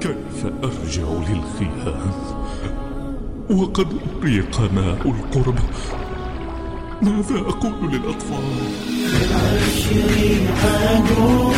كيف أرجع للخيام وقد أريق ماء القرب. ماذا أقول للأطفال؟ عدو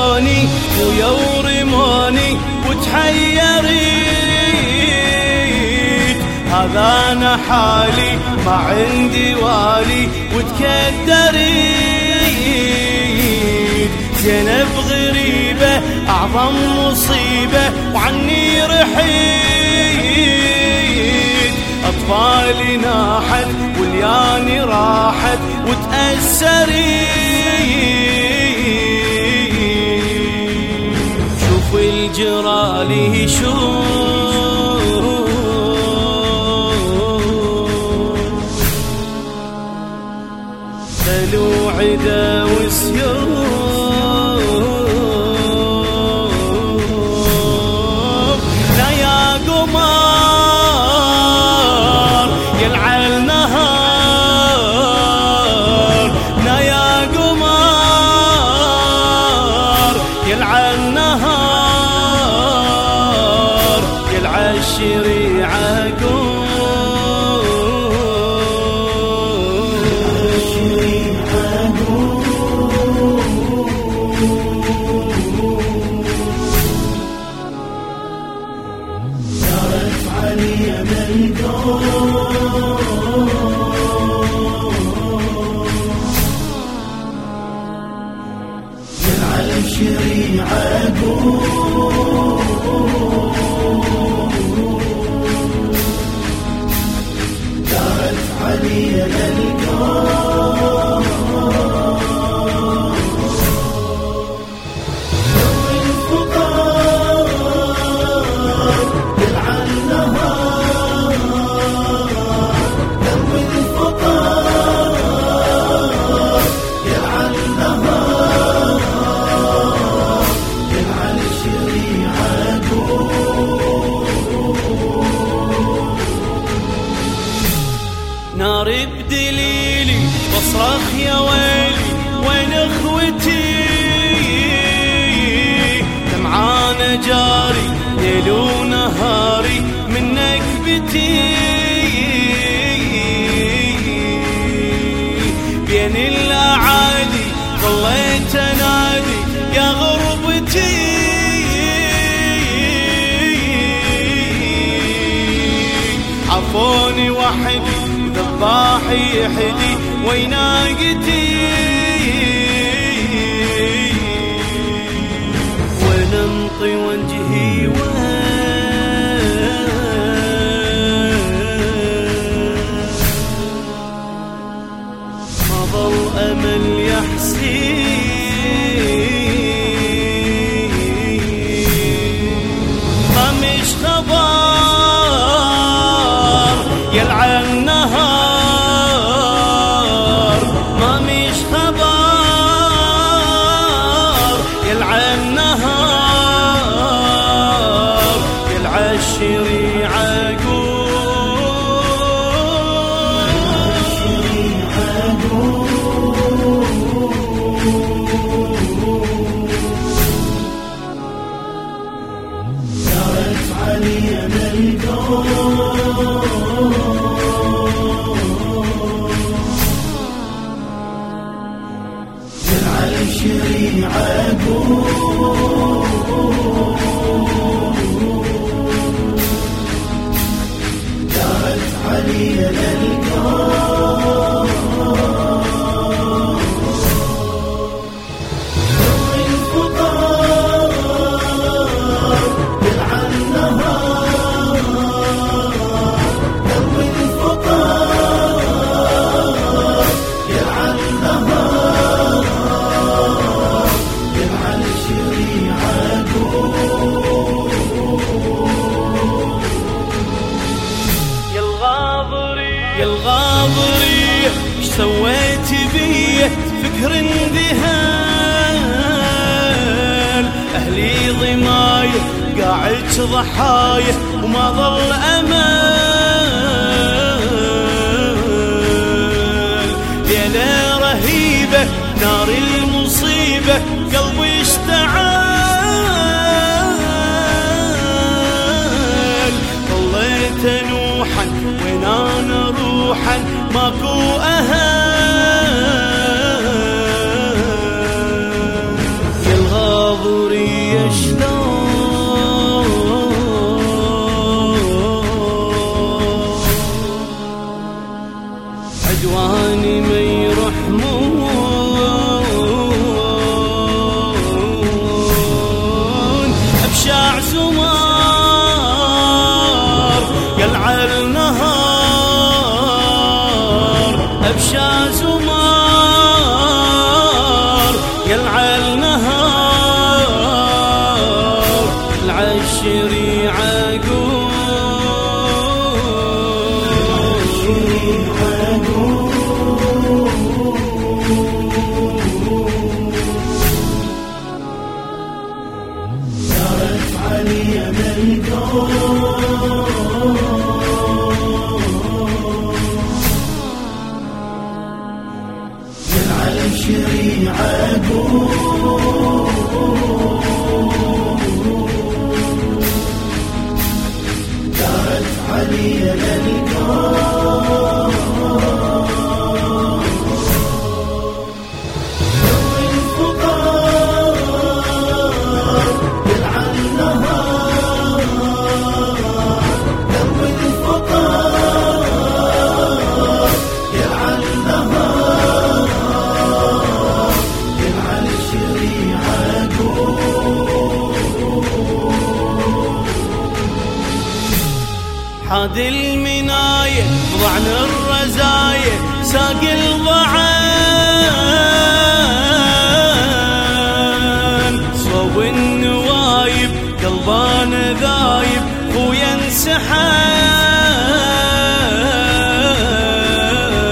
ولوني ويا ورماني وتحيريت هذا أنا حالي ما عندي والي وتكدريت. زينب غريبة أعظم مصيبة وعني رحيت. أطفالي ناحت ولياني راحت وتأثريت شوف خلو عدا دارت علينا الكون نار بدليلي بصرخ يا ويلي وين اخوتي؟ دمعانه جاري ليل ونهاري من نكبتي. بين الأعالي ظليت أنادي يا غربتي. عفوني وحدي ذباحي يحدي ويناقتي وننطي وجهي ما مش خبر سويت بيه فكر اندهال. أهلي ضمايه قاعد ضحايه وما ظل أمل. ليله رهيبة نار المصيبة قلبي اشتعل. ظليت نوحا وين أنا؟ روحا ماكو أهل. يا الغاضرية شلون؟ عدواني ما يرحمون. قلع النهار العشري عقول دارت علي يلعن شريعة دارت حاد المناية ضعن الرزاية ساق الضعان صوب النوايب قلبان ذايب خويا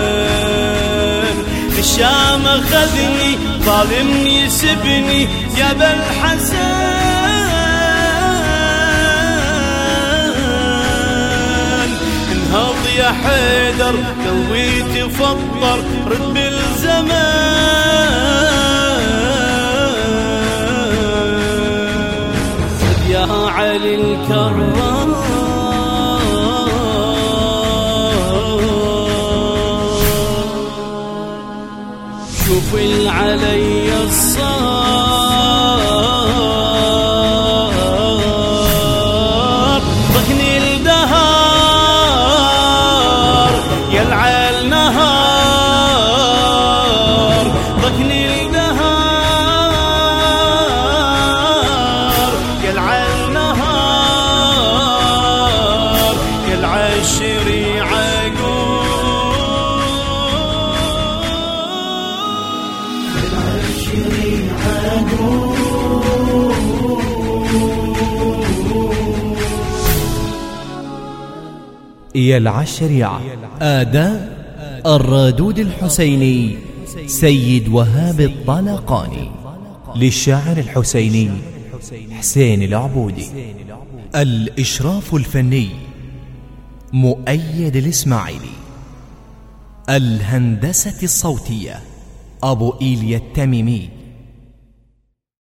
انسحان الشام أخذني ظالم يسبني يا بالحسن حيدر قلبي تفطر رد بالزمان. يا علي الكرام. شوف العلي الصار. يلعى الشريعة آداء الرادود الحسيني سيد وهاب الطلقاني للشاعر الحسيني حسين العبودي. الإشراف الفني مؤيد الإسماعيلي. الهندسة الصوتية أبو إيليا التميمي.